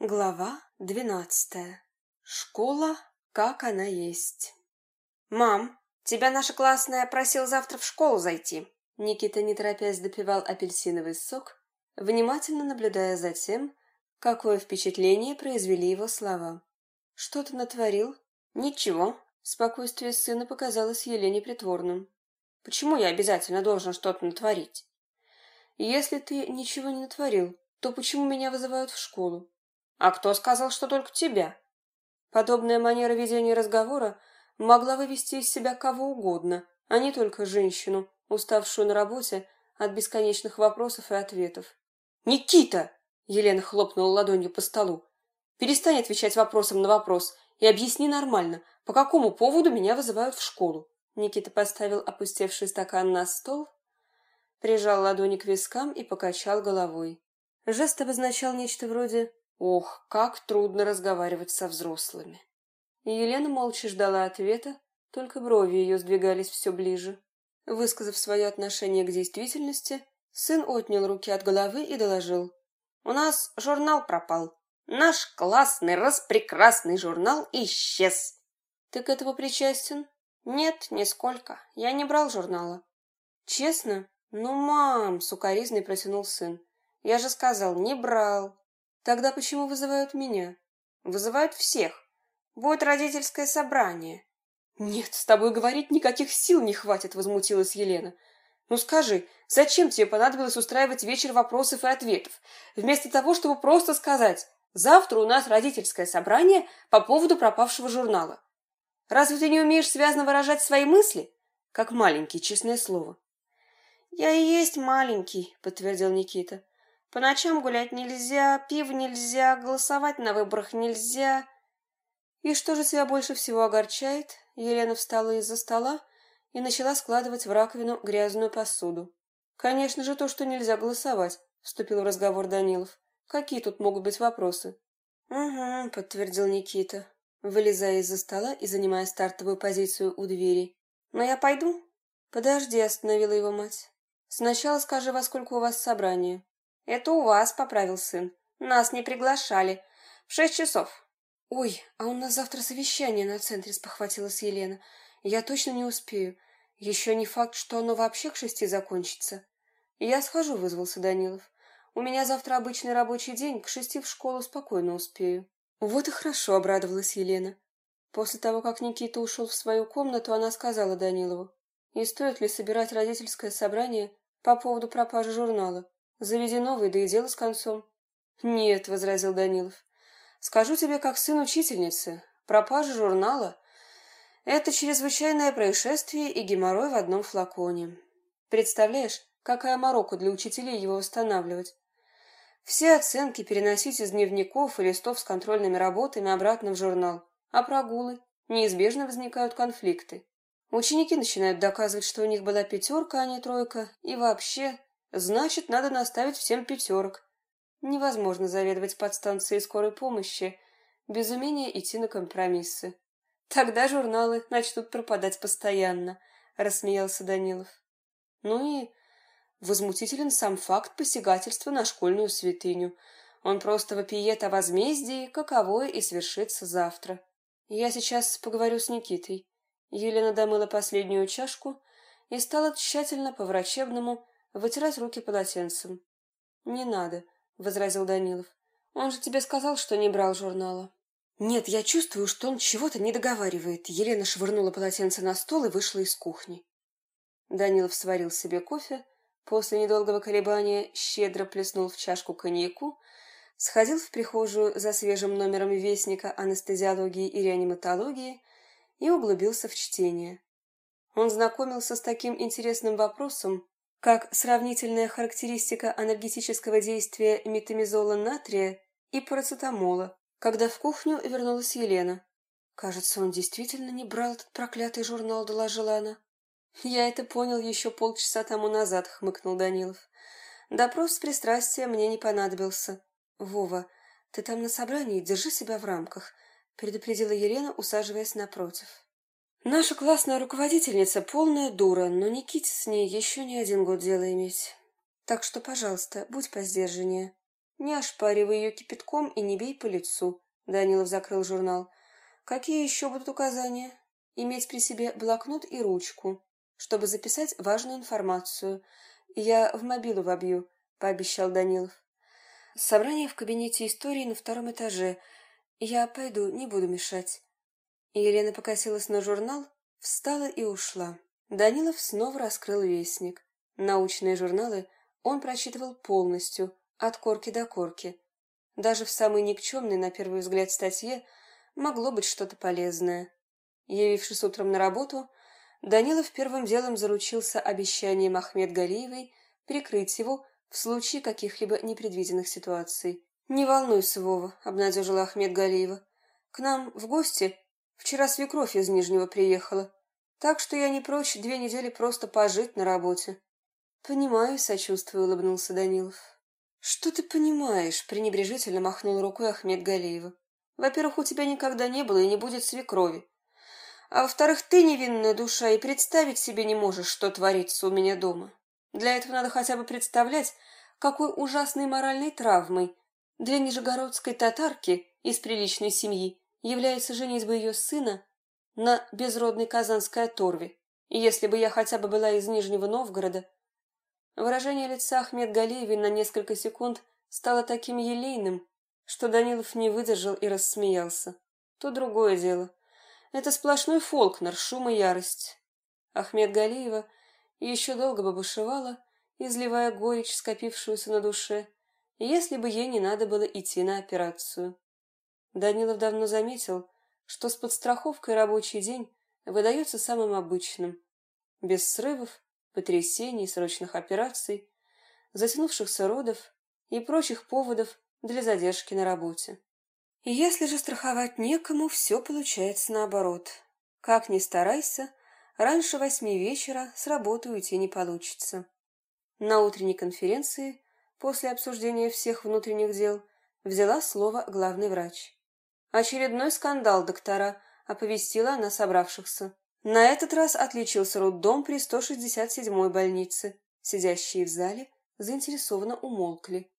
Глава двенадцатая. Школа, как она есть. «Мам, тебя наша классная просил завтра в школу зайти». Никита, не торопясь, допивал апельсиновый сок, внимательно наблюдая за тем, какое впечатление произвели его слова. «Что ты натворил?» «Ничего». Спокойствие сына показалось Елене притворным. «Почему я обязательно должен что-то натворить?» «Если ты ничего не натворил, то почему меня вызывают в школу?» «А кто сказал, что только тебя?» Подобная манера ведения разговора могла вывести из себя кого угодно, а не только женщину, уставшую на работе от бесконечных вопросов и ответов. «Никита!» — Елена хлопнула ладонью по столу. «Перестань отвечать вопросом на вопрос и объясни нормально, по какому поводу меня вызывают в школу». Никита поставил опустевший стакан на стол, прижал ладони к вискам и покачал головой. Жест обозначал нечто вроде Ох, как трудно разговаривать со взрослыми. Елена молча ждала ответа, только брови ее сдвигались все ближе. Высказав свое отношение к действительности, сын отнял руки от головы и доложил. «У нас журнал пропал. Наш классный, распрекрасный журнал исчез». «Ты к этому причастен?» «Нет, нисколько. Я не брал журнала». «Честно? Ну, мам!» — сукоризный протянул сын. «Я же сказал, не брал». Тогда почему вызывают меня? Вызывают всех. Будет родительское собрание. Нет, с тобой говорить никаких сил не хватит, возмутилась Елена. Ну скажи, зачем тебе понадобилось устраивать вечер вопросов и ответов, вместо того, чтобы просто сказать «Завтра у нас родительское собрание по поводу пропавшего журнала». Разве ты не умеешь связно выражать свои мысли? Как маленький, честное слово. «Я и есть маленький», — подтвердил Никита. По ночам гулять нельзя, пив нельзя, голосовать на выборах нельзя. И что же тебя больше всего огорчает? Елена встала из-за стола и начала складывать в раковину грязную посуду. Конечно же, то, что нельзя голосовать, вступил в разговор Данилов. Какие тут могут быть вопросы? Угу, подтвердил Никита, вылезая из-за стола и занимая стартовую позицию у двери. Но я пойду? Подожди, остановила его мать. Сначала скажи, во сколько у вас собрание. «Это у вас», — поправил сын. «Нас не приглашали. В шесть часов». «Ой, а у нас завтра совещание на центре», — спохватилась Елена. «Я точно не успею. Еще не факт, что оно вообще к шести закончится». «Я схожу», — вызвался Данилов. «У меня завтра обычный рабочий день, к шести в школу спокойно успею». «Вот и хорошо», — обрадовалась Елена. После того, как Никита ушел в свою комнату, она сказала Данилову. «И стоит ли собирать родительское собрание по поводу пропажи журнала?» Заведи новый, да и дело с концом. Нет, возразил Данилов. Скажу тебе, как сын учительницы, пропажа журнала — это чрезвычайное происшествие и геморрой в одном флаконе. Представляешь, какая морока для учителей его восстанавливать? Все оценки переносить из дневников и листов с контрольными работами обратно в журнал, а прогулы неизбежно возникают конфликты. Ученики начинают доказывать, что у них была пятерка, а не тройка, и вообще Значит, надо наставить всем пятерок. Невозможно заведовать подстанцией скорой помощи без умения идти на компромиссы. Тогда журналы начнут пропадать постоянно, рассмеялся Данилов. Ну и возмутителен сам факт посягательства на школьную святыню. Он просто вопиет о возмездии, каковое и свершится завтра. Я сейчас поговорю с Никитой. Елена домыла последнюю чашку и стала тщательно по-врачебному вытирать руки полотенцем. «Не надо», — возразил Данилов. «Он же тебе сказал, что не брал журнала». «Нет, я чувствую, что он чего-то не договаривает. Елена швырнула полотенце на стол и вышла из кухни. Данилов сварил себе кофе, после недолгого колебания щедро плеснул в чашку коньяку, сходил в прихожую за свежим номером вестника анестезиологии и реаниматологии и углубился в чтение. Он знакомился с таким интересным вопросом, как сравнительная характеристика анальгетического действия метамизола натрия и парацетамола, когда в кухню вернулась Елена. «Кажется, он действительно не брал этот проклятый журнал», — доложила она. «Я это понял еще полчаса тому назад», — хмыкнул Данилов. «Допрос с пристрастием мне не понадобился. Вова, ты там на собрании, держи себя в рамках», — предупредила Елена, усаживаясь напротив. Наша классная руководительница полная дура, но Никите с ней еще не один год дело иметь. Так что, пожалуйста, будь поздержаннее. Не ошпаривай ее кипятком и не бей по лицу. Данилов закрыл журнал. Какие еще будут указания? Иметь при себе блокнот и ручку, чтобы записать важную информацию. Я в мобилу вобью, пообещал Данилов. Собрание в кабинете истории на втором этаже. Я пойду, не буду мешать. Елена покосилась на журнал, встала и ушла. Данилов снова раскрыл вестник. Научные журналы он прочитывал полностью, от корки до корки. Даже в самой никчемной, на первый взгляд, статье могло быть что-то полезное. Явившись утром на работу, Данилов первым делом заручился обещанием Ахмед Галиевой прикрыть его в случае каких-либо непредвиденных ситуаций. «Не волнуйся, Вова», — обнадежила Ахмед Галиева. «К нам в гости вчера свекровь из Нижнего приехала, так что я не прочь две недели просто пожить на работе». «Понимаю, сочувствую», — улыбнулся Данилов. «Что ты понимаешь?» — пренебрежительно махнул рукой Ахмед Галеева. «Во-первых, у тебя никогда не было и не будет свекрови. А во-вторых, ты невинная душа и представить себе не можешь, что творится у меня дома. Для этого надо хотя бы представлять, какой ужасной моральной травмой для нижегородской татарки из приличной семьи является женитьба ее сына на безродной казанской оторве. Если бы я хотя бы была из Нижнего Новгорода, Выражение лица Ахмед Галиевой на несколько секунд стало таким елейным, что Данилов не выдержал и рассмеялся. То другое дело. Это сплошной фолкнер, шум и ярость. Ахмед Галиева еще долго бы бушевала, изливая горечь, скопившуюся на душе, если бы ей не надо было идти на операцию. Данилов давно заметил, что с подстраховкой рабочий день выдается самым обычным, без срывов потрясений, срочных операций, затянувшихся родов и прочих поводов для задержки на работе. И если же страховать некому, все получается наоборот. Как ни старайся, раньше восьми вечера с работы уйти не получится. На утренней конференции, после обсуждения всех внутренних дел, взяла слово главный врач. «Очередной скандал, доктора», — оповестила она собравшихся. На этот раз отличился роддом при 167-й больнице. Сидящие в зале заинтересованно умолкли.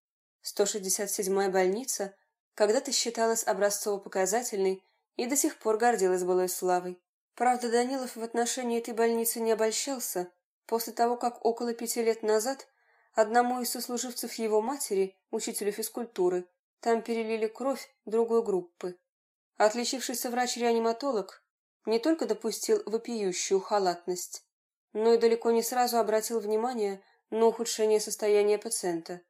167-я больница когда-то считалась образцово-показательной и до сих пор гордилась былой славой. Правда, Данилов в отношении этой больницы не обольщался. После того, как около пяти лет назад одному из сослуживцев его матери, учителю физкультуры, там перелили кровь другой группы. Отличившийся врач-реаниматолог не только допустил вопиющую халатность, но и далеко не сразу обратил внимание на ухудшение состояния пациента.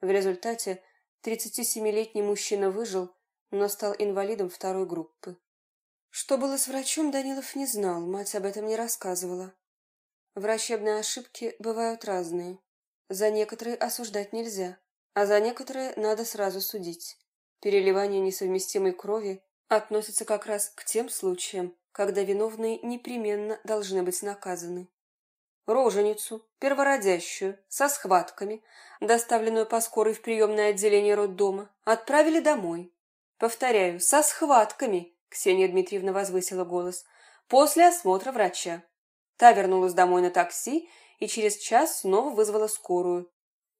В результате 37-летний мужчина выжил, но стал инвалидом второй группы. Что было с врачом, Данилов не знал, мать об этом не рассказывала. Врачебные ошибки бывают разные. За некоторые осуждать нельзя, а за некоторые надо сразу судить. Переливание несовместимой крови относится как раз к тем случаям, когда виновные непременно должны быть наказаны. Роженицу, первородящую, со схватками, доставленную по скорой в приемное отделение роддома, отправили домой. Повторяю, со схватками, Ксения Дмитриевна возвысила голос, после осмотра врача. Та вернулась домой на такси и через час снова вызвала скорую.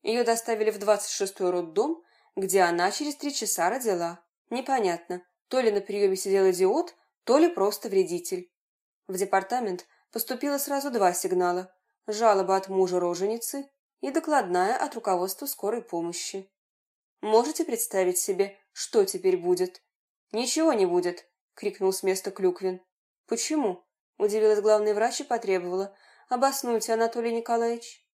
Ее доставили в 26-й роддом, где она через три часа родила. Непонятно, то ли на приеме сидел идиот, то ли просто вредитель. В департамент поступило сразу два сигнала – жалоба от мужа роженицы и докладная от руководства скорой помощи. Можете представить себе, что теперь будет? Ничего не будет, крикнул с места Клюквин. Почему? Удивилась главный врач и потребовала. Обоснуйте, Анатолий Николаевич.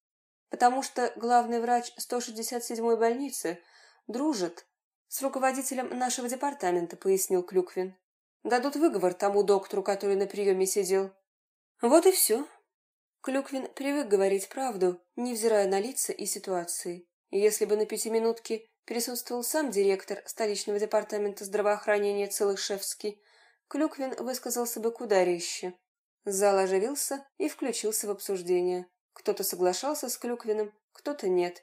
Потому что главный врач 167-й больницы дружит с руководителем нашего департамента, пояснил Клюквин. Дадут выговор тому доктору, который на приеме сидел. Вот и все. Клюквин привык говорить правду, невзирая на лица и ситуации. Если бы на пятиминутке присутствовал сам директор столичного департамента здравоохранения Целышевский, Клюквин высказался бы куда резче. Зал оживился и включился в обсуждение. Кто-то соглашался с Клюквиным, кто-то нет.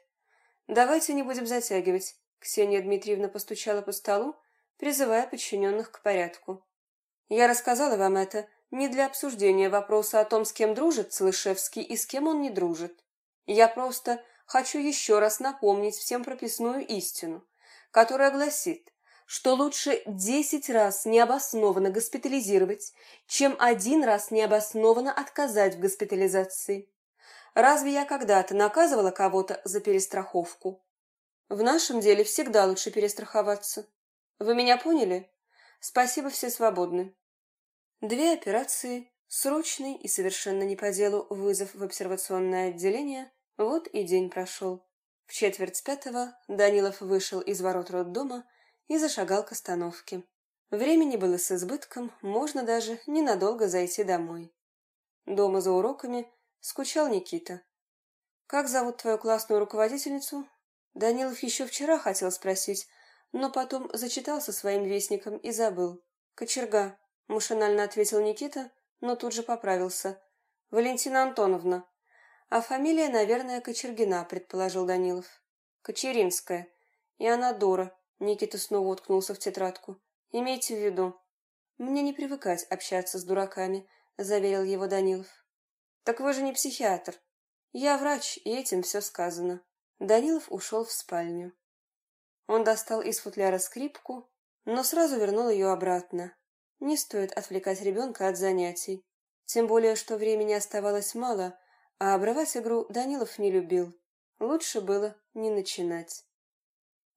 «Давайте не будем затягивать», — Ксения Дмитриевна постучала по столу, призывая подчиненных к порядку. Я рассказала вам это не для обсуждения вопроса о том, с кем дружит Слышевский и с кем он не дружит. Я просто хочу еще раз напомнить всем прописную истину. которая гласит, что лучше десять раз необоснованно госпитализировать, чем один раз необоснованно отказать в госпитализации. Разве я когда-то наказывала кого-то за перестраховку? В нашем деле всегда лучше перестраховаться. Вы меня поняли? Спасибо, все свободны. Две операции, срочный и совершенно не по делу вызов в обсервационное отделение, вот и день прошел. В четверть пятого Данилов вышел из ворот роддома и зашагал к остановке. Времени было с избытком, можно даже ненадолго зайти домой. Дома за уроками скучал Никита. «Как зовут твою классную руководительницу?» Данилов еще вчера хотел спросить, но потом зачитался своим вестником и забыл. «Кочерга», — машинально ответил Никита, но тут же поправился. «Валентина Антоновна». «А фамилия, наверное, Кочергина», — предположил Данилов. «Кочеринская. И она дура», Никита снова уткнулся в тетрадку. «Имейте в виду». «Мне не привыкать общаться с дураками», — заверил его Данилов. «Так вы же не психиатр». «Я врач, и этим все сказано». Данилов ушел в спальню. Он достал из футляра скрипку, но сразу вернул ее обратно. Не стоит отвлекать ребенка от занятий. Тем более, что времени оставалось мало, а обрывать игру Данилов не любил. Лучше было не начинать.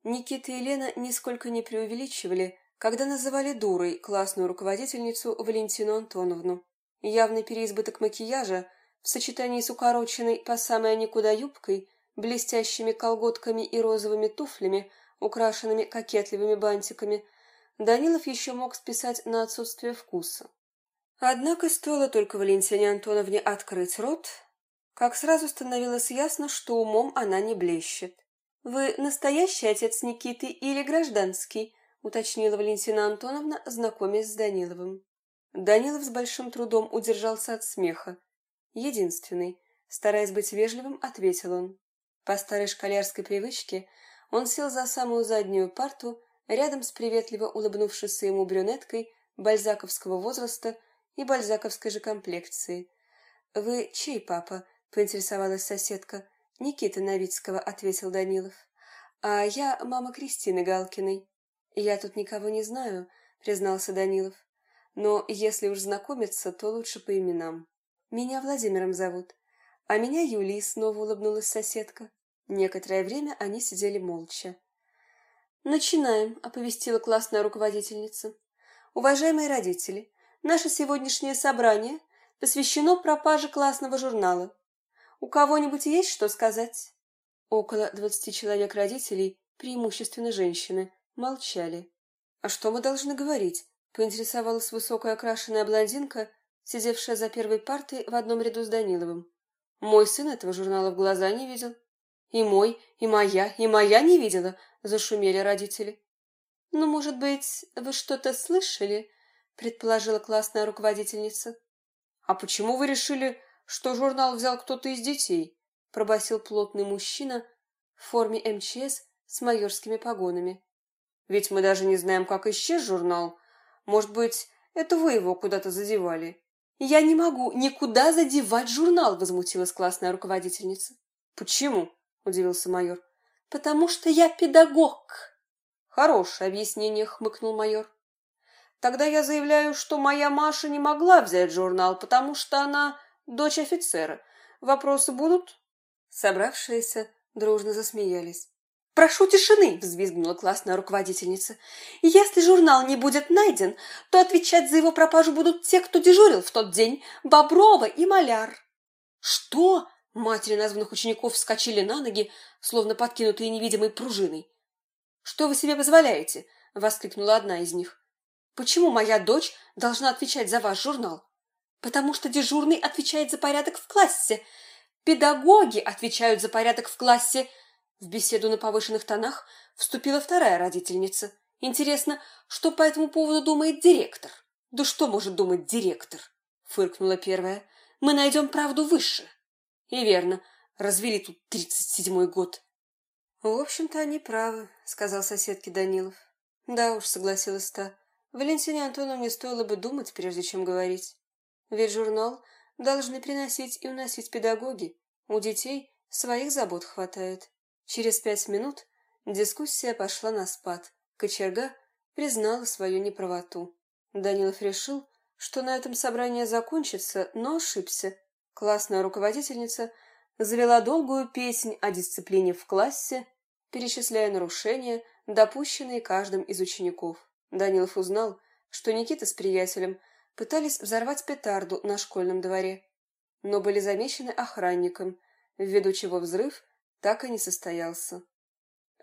Никита и Лена нисколько не преувеличивали, когда называли дурой классную руководительницу Валентину Антоновну. Явный переизбыток макияжа в сочетании с укороченной по самое никуда юбкой, блестящими колготками и розовыми туфлями, украшенными кокетливыми бантиками, Данилов еще мог списать на отсутствие вкуса. Однако стоило только Валентине Антоновне открыть рот, как сразу становилось ясно, что умом она не блещет. «Вы настоящий отец Никиты или гражданский?» — уточнила Валентина Антоновна, знакомясь с Даниловым. Данилов с большим трудом удержался от смеха. Единственный, стараясь быть вежливым, ответил он. По старой школярской привычке он сел за самую заднюю парту, рядом с приветливо улыбнувшейся ему брюнеткой бальзаковского возраста и бальзаковской же комплекции. «Вы чей папа?» — поинтересовалась соседка. «Никита Новицкого», — ответил Данилов. «А я мама Кристины Галкиной». «Я тут никого не знаю», — признался Данилов. «Но если уж знакомиться, то лучше по именам. Меня Владимиром зовут. А меня Юлией снова улыбнулась соседка. Некоторое время они сидели молча. «Начинаем», — оповестила классная руководительница. «Уважаемые родители, наше сегодняшнее собрание посвящено пропаже классного журнала. У кого-нибудь есть что сказать? Около двадцати человек родителей, преимущественно женщины, молчали. А что мы должны говорить? Поинтересовалась высокая окрашенная блондинка, сидевшая за первой партой в одном ряду с Даниловым. Мой сын этого журнала в глаза не видел. И мой, и моя, и моя не видела, зашумели родители. Ну, может быть, вы что-то слышали? предположила классная руководительница. А почему вы решили, что журнал взял кто-то из детей, пробасил плотный мужчина в форме МЧС с майорскими погонами. Ведь мы даже не знаем, как исчез журнал. Может быть, это вы его куда-то задевали? Я не могу никуда задевать журнал, возмутилась классная руководительница. Почему? удивился майор. Потому что я педагог. Хорошее объяснение, хмыкнул майор. Тогда я заявляю, что моя Маша не могла взять журнал, потому что она дочь офицера. Вопросы будут?» Собравшиеся дружно засмеялись. «Прошу тишины!» – взвизгнула классная руководительница. «Если журнал не будет найден, то отвечать за его пропажу будут те, кто дежурил в тот день – Боброва и Маляр». «Что?» – матери названных учеников вскочили на ноги, словно подкинутые невидимой пружиной. «Что вы себе позволяете?» – воскликнула одна из них. «Почему моя дочь должна отвечать за ваш журнал?» потому что дежурный отвечает за порядок в классе. Педагоги отвечают за порядок в классе. В беседу на повышенных тонах вступила вторая родительница. Интересно, что по этому поводу думает директор? Да что может думать директор? Фыркнула первая. Мы найдем правду выше. И верно, развели тут тридцать седьмой год. В общем-то, они правы, сказал соседке Данилов. Да уж, согласилась та. Валентине Антоновне стоило бы думать, прежде чем говорить. Ведь журнал должны приносить и уносить педагоги. У детей своих забот хватает. Через пять минут Дискуссия пошла на спад. Кочерга признала свою неправоту. Данилов решил, что на этом собрание закончится, но ошибся. Классная руководительница завела долгую песнь о дисциплине в классе, перечисляя нарушения, допущенные каждым из учеников. Данилов узнал, что Никита с приятелем пытались взорвать петарду на школьном дворе, но были замечены охранником, ввиду чего взрыв так и не состоялся.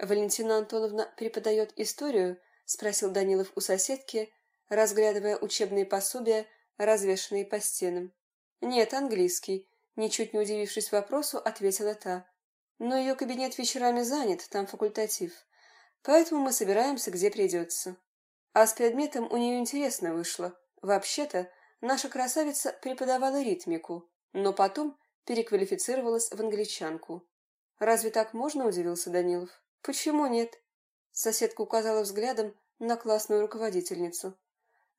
«Валентина Антоновна преподает историю?» – спросил Данилов у соседки, разглядывая учебные пособия, развешанные по стенам. «Нет, английский», – ничуть не удивившись вопросу, ответила та. «Но ее кабинет вечерами занят, там факультатив. Поэтому мы собираемся, где придется. А с предметом у нее интересно вышло. Вообще-то, наша красавица преподавала ритмику, но потом переквалифицировалась в англичанку. Разве так можно, удивился Данилов? Почему нет? Соседка указала взглядом на классную руководительницу.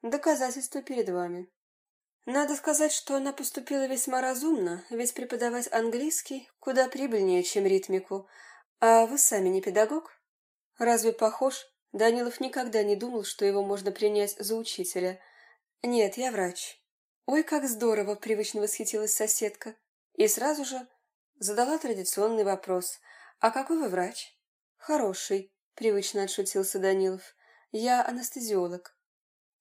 Доказательство перед вами. Надо сказать, что она поступила весьма разумно, ведь преподавать английский куда прибыльнее, чем ритмику. А вы сами не педагог? Разве похож? Данилов никогда не думал, что его можно принять за учителя. Нет, я врач. Ой, как здорово, привычно восхитилась соседка. И сразу же задала традиционный вопрос. А какой вы врач? Хороший, привычно отшутился Данилов. Я анестезиолог.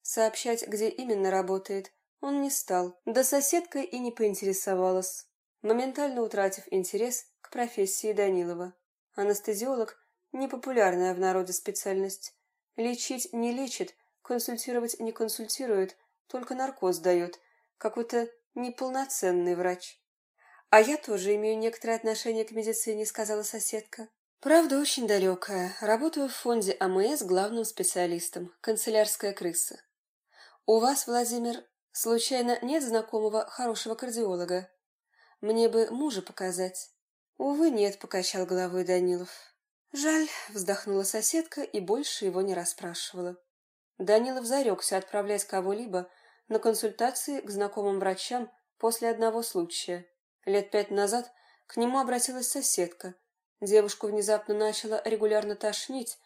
Сообщать, где именно работает, он не стал, да соседка и не поинтересовалась, моментально утратив интерес к профессии Данилова. Анестезиолог – непопулярная в народе специальность. Лечить не лечит, консультировать не консультирует, только наркоз дает. Какой-то неполноценный врач. «А я тоже имею некоторое отношение к медицине», — сказала соседка. «Правда, очень далекая. Работаю в фонде АМС главным специалистом. Канцелярская крыса. У вас, Владимир, случайно нет знакомого хорошего кардиолога? Мне бы мужа показать». «Увы, нет», — покачал головой Данилов. «Жаль», — вздохнула соседка и больше его не расспрашивала. Данилов зарекся отправлять кого-либо на консультации к знакомым врачам после одного случая. Лет пять назад к нему обратилась соседка. Девушку внезапно начала регулярно тошнить,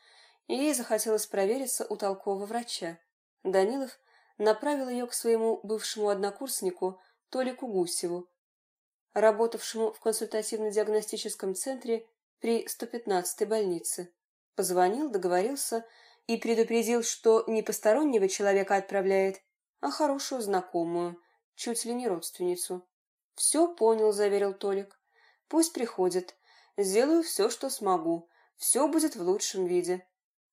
и ей захотелось провериться у толкового врача. Данилов направил ее к своему бывшему однокурснику Толику Гусеву, работавшему в консультативно-диагностическом центре при 115-й больнице. Позвонил, договорился и предупредил, что не постороннего человека отправляет, а хорошую знакомую, чуть ли не родственницу. «Все понял», — заверил Толик. «Пусть приходит. Сделаю все, что смогу. Все будет в лучшем виде».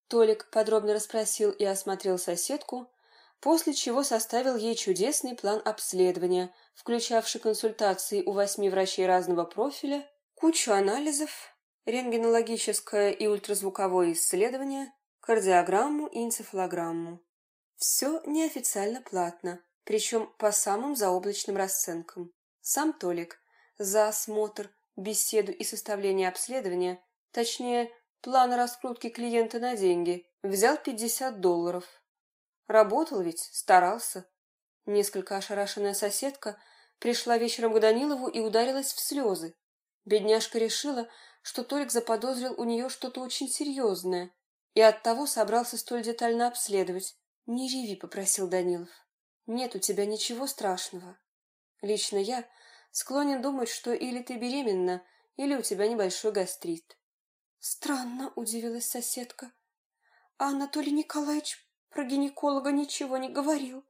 Толик подробно расспросил и осмотрел соседку, после чего составил ей чудесный план обследования, включавший консультации у восьми врачей разного профиля, кучу анализов, рентгенологическое и ультразвуковое исследование, кардиограмму и энцефалограмму. Все неофициально платно, причем по самым заоблачным расценкам. Сам Толик за осмотр, беседу и составление обследования, точнее, план раскрутки клиента на деньги, взял 50 долларов. Работал ведь, старался. Несколько ошарашенная соседка пришла вечером к Данилову и ударилась в слезы. Бедняжка решила, что Толик заподозрил у нее что-то очень серьезное и оттого собрался столь детально обследовать. «Не реви», — попросил Данилов. «Нет у тебя ничего страшного. Лично я склонен думать, что или ты беременна, или у тебя небольшой гастрит. Странно, удивилась соседка. А Анатолий Николаевич про гинеколога ничего не говорил.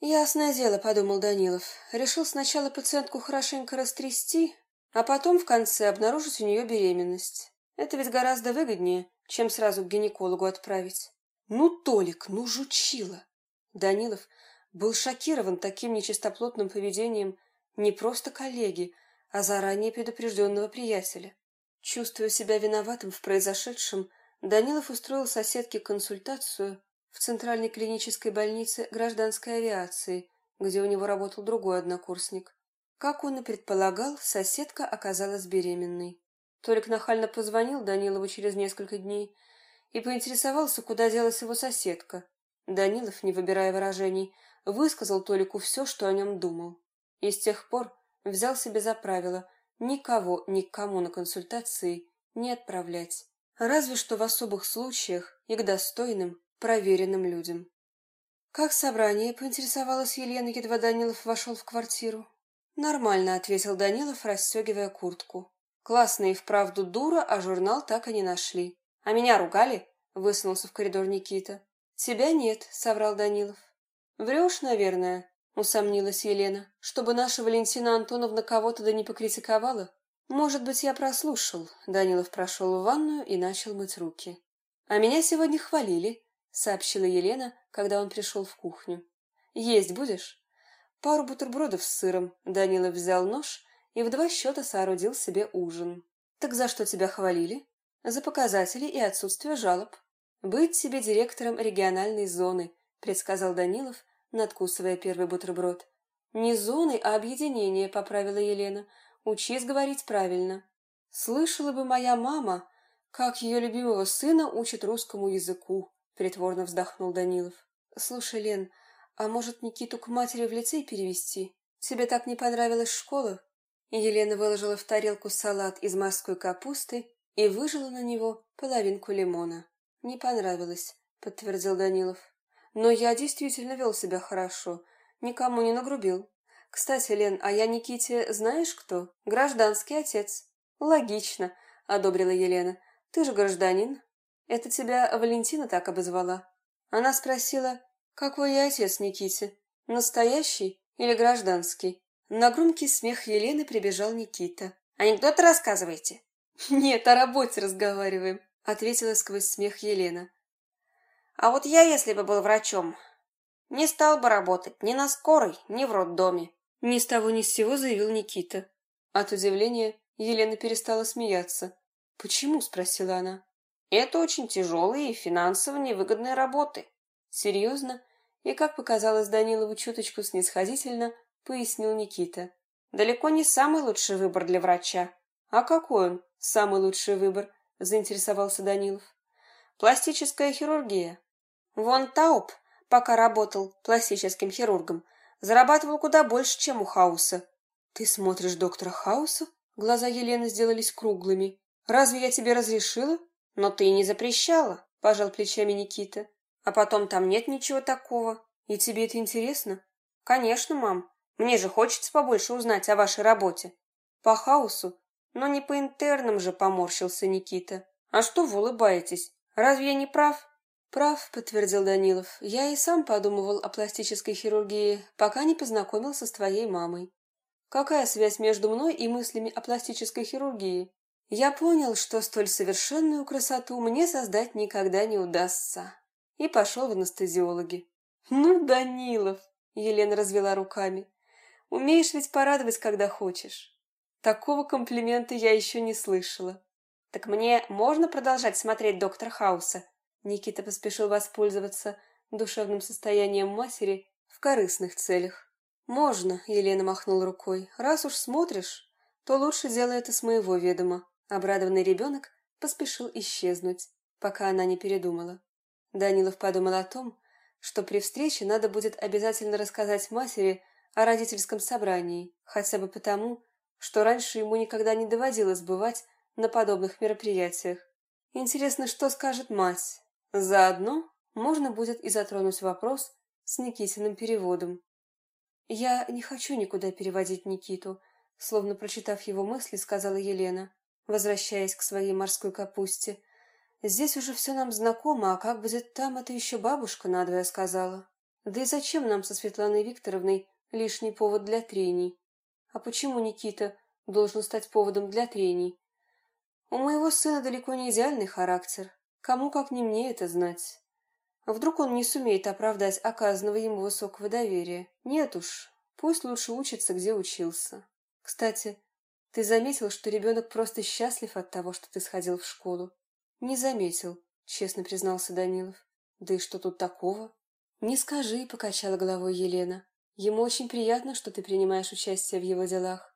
Ясное дело, подумал Данилов. Решил сначала пациентку хорошенько растрясти, а потом в конце обнаружить у нее беременность. Это ведь гораздо выгоднее, чем сразу к гинекологу отправить. Ну, Толик, ну, жучила! Данилов был шокирован таким нечистоплотным поведением не просто коллеги, а заранее предупрежденного приятеля. Чувствуя себя виноватым в произошедшем, Данилов устроил соседке консультацию в Центральной клинической больнице гражданской авиации, где у него работал другой однокурсник. Как он и предполагал, соседка оказалась беременной. Толик нахально позвонил Данилову через несколько дней и поинтересовался, куда делась его соседка. Данилов, не выбирая выражений, высказал Толику все, что о нем думал. И с тех пор взял себе за правило никого никому на консультации не отправлять, Разве что в особых случаях и к достойным, проверенным людям. «Как собрание?» — поинтересовалась Елена, едва Данилов вошел в квартиру. «Нормально», — ответил Данилов, расстегивая куртку. «Классная и вправду дура, а журнал так и не нашли. А меня ругали?» — высунулся в коридор Никита. «Тебя нет», — соврал Данилов. «Врешь, наверное», — усомнилась Елена, «чтобы наша Валентина Антоновна кого-то да не покритиковала?» «Может быть, я прослушал». Данилов прошел в ванную и начал мыть руки. «А меня сегодня хвалили», — сообщила Елена, когда он пришел в кухню. «Есть будешь?» Пару бутербродов с сыром. Данилов взял нож и в два счета соорудил себе ужин. «Так за что тебя хвалили?» «За показатели и отсутствие жалоб». «Быть себе директором региональной зоны», — предсказал Данилов, надкусывая первый бутерброд. «Не зоны, а объединение», — поправила Елена. «Учись говорить правильно». «Слышала бы моя мама, как ее любимого сына учат русскому языку», — притворно вздохнул Данилов. «Слушай, Лен, а может, Никиту к матери в лицей перевести? Тебе так не понравилась школа?» Елена выложила в тарелку салат из морской капусты и выжила на него половинку лимона. «Не понравилось», — подтвердил Данилов. «Но я действительно вел себя хорошо, никому не нагрубил. Кстати, Лен, а я Никите знаешь кто? Гражданский отец». «Логично», — одобрила Елена. «Ты же гражданин. Это тебя Валентина так обозвала». Она спросила, «Какой я отец Никите? Настоящий или гражданский?» На громкий смех Елены прибежал Никита. «Анекдоты рассказываете?» «Нет, о работе разговариваем», — ответила сквозь смех Елена. «А вот я, если бы был врачом, не стал бы работать ни на скорой, ни в роддоме», — ни с того ни с сего заявил Никита. От удивления Елена перестала смеяться. «Почему?» — спросила она. «Это очень тяжелые и финансово невыгодные работы». «Серьезно?» И, как показалось Данилову чуточку снисходительно, пояснил Никита. «Далеко не самый лучший выбор для врача». «А какой он, самый лучший выбор?» – заинтересовался Данилов. «Пластическая хирургия. Вон Тауп, пока работал пластическим хирургом, зарабатывал куда больше, чем у Хауса». «Ты смотришь доктора Хауса?» Глаза Елены сделались круглыми. «Разве я тебе разрешила?» «Но ты и не запрещала», – пожал плечами Никита. А потом там нет ничего такого. И тебе это интересно? Конечно, мам. Мне же хочется побольше узнать о вашей работе. По хаосу? Но не по интернам же, поморщился Никита. А что вы улыбаетесь? Разве я не прав? Прав, подтвердил Данилов. Я и сам подумывал о пластической хирургии, пока не познакомился с твоей мамой. Какая связь между мной и мыслями о пластической хирургии? Я понял, что столь совершенную красоту мне создать никогда не удастся и пошел в анестезиологи. «Ну, Данилов!» — Елена развела руками. «Умеешь ведь порадовать, когда хочешь. Такого комплимента я еще не слышала». «Так мне можно продолжать смотреть доктор Хауса?» Никита поспешил воспользоваться душевным состоянием матери в корыстных целях. «Можно», — Елена махнула рукой. «Раз уж смотришь, то лучше делай это с моего ведома». Обрадованный ребенок поспешил исчезнуть, пока она не передумала. Данилов подумал о том, что при встрече надо будет обязательно рассказать матери о родительском собрании, хотя бы потому, что раньше ему никогда не доводилось бывать на подобных мероприятиях. Интересно, что скажет мать. Заодно можно будет и затронуть вопрос с Никитиным переводом. «Я не хочу никуда переводить Никиту», словно прочитав его мысли, сказала Елена, возвращаясь к своей морской капусте. Здесь уже все нам знакомо, а как будет там, это еще бабушка надвое сказала. Да и зачем нам со Светланой Викторовной лишний повод для трений? А почему Никита должен стать поводом для трений? У моего сына далеко не идеальный характер. Кому, как не мне, это знать? Вдруг он не сумеет оправдать оказанного ему высокого доверия? Нет уж, пусть лучше учится, где учился. Кстати, ты заметил, что ребенок просто счастлив от того, что ты сходил в школу? «Не заметил», — честно признался Данилов. «Да и что тут такого?» «Не скажи», — покачала головой Елена. «Ему очень приятно, что ты принимаешь участие в его делах.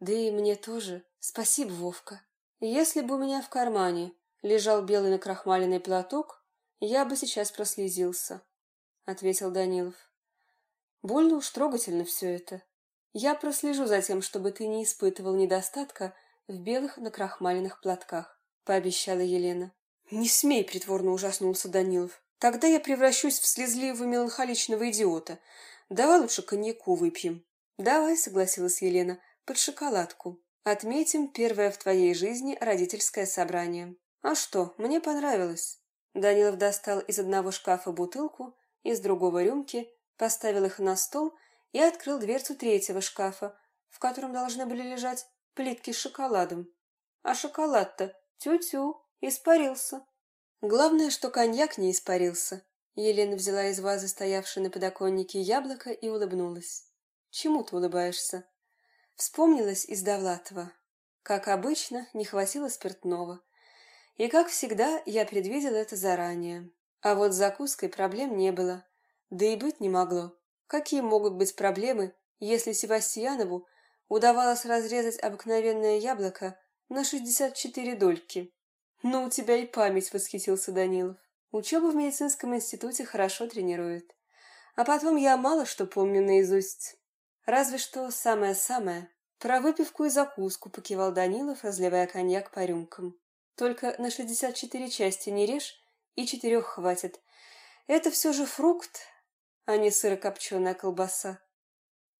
Да и мне тоже. Спасибо, Вовка. Если бы у меня в кармане лежал белый накрахмаленный платок, я бы сейчас прослезился», — ответил Данилов. «Больно уж трогательно все это. Я прослежу за тем, чтобы ты не испытывал недостатка в белых накрахмаленных платках. пообещала Елена. «Не смей!» — притворно ужаснулся Данилов. «Тогда я превращусь в слезливого меланхоличного идиота. Давай лучше коньяку выпьем». «Давай», — согласилась Елена, — «под шоколадку. Отметим первое в твоей жизни родительское собрание». «А что, мне понравилось». Данилов достал из одного шкафа бутылку, из другого рюмки, поставил их на стол и открыл дверцу третьего шкафа, в котором должны были лежать плитки с шоколадом. А шоколад-то тю-тю, испарился. Главное, что коньяк не испарился. Елена взяла из вазы стоявшее на подоконнике яблоко и улыбнулась. Чему ты улыбаешься? Вспомнилась из Довлатова. Как обычно, не хватило спиртного. И, как всегда, я предвидела это заранее. А вот с закуской проблем не было. Да и быть не могло. Какие могут быть проблемы, если Севастьянову удавалось разрезать обыкновенное яблоко на шестьдесят четыре дольки? «Ну, у тебя и память», — восхитился Данилов. «Учеба в медицинском институте хорошо тренирует. А потом я мало что помню наизусть. Разве что самое-самое. Про выпивку и закуску покивал Данилов, разливая коньяк по рюмкам. Только на шестьдесят четыре части не режь, и четырех хватит. Это все же фрукт, а не сырокопченая колбаса.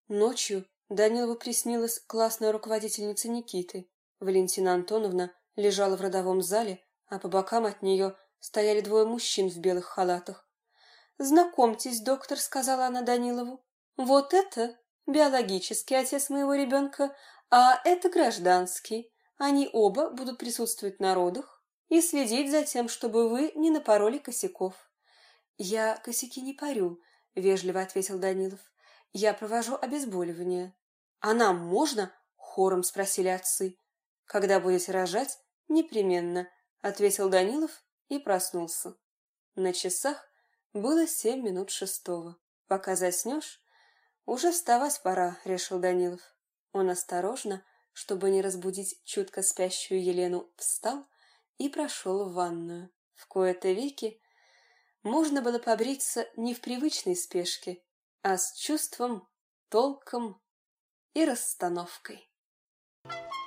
Ночью Данилову приснилась классная руководительница Никиты. Валентина Антоновна лежала в родовом зале, а по бокам от нее стояли двое мужчин в белых халатах. «Знакомьтесь, доктор», — сказала она Данилову. «Вот это биологический отец моего ребенка, а это гражданский. Они оба будут присутствовать на родах и следить за тем, чтобы вы не напороли косяков». «Я косяки не парю», — вежливо ответил Данилов. «Я провожу обезболивание». «А нам можно?» — хором спросили отцы. «Когда будете рожать, «Непременно», — ответил Данилов и проснулся. На часах было семь минут шестого. «Пока заснешь, уже вставать пора», — решил Данилов. Он осторожно, чтобы не разбудить чутко спящую Елену, встал и прошел в ванную. В кои-то веки можно было побриться не в привычной спешке, а с чувством, толком и расстановкой. Thank you.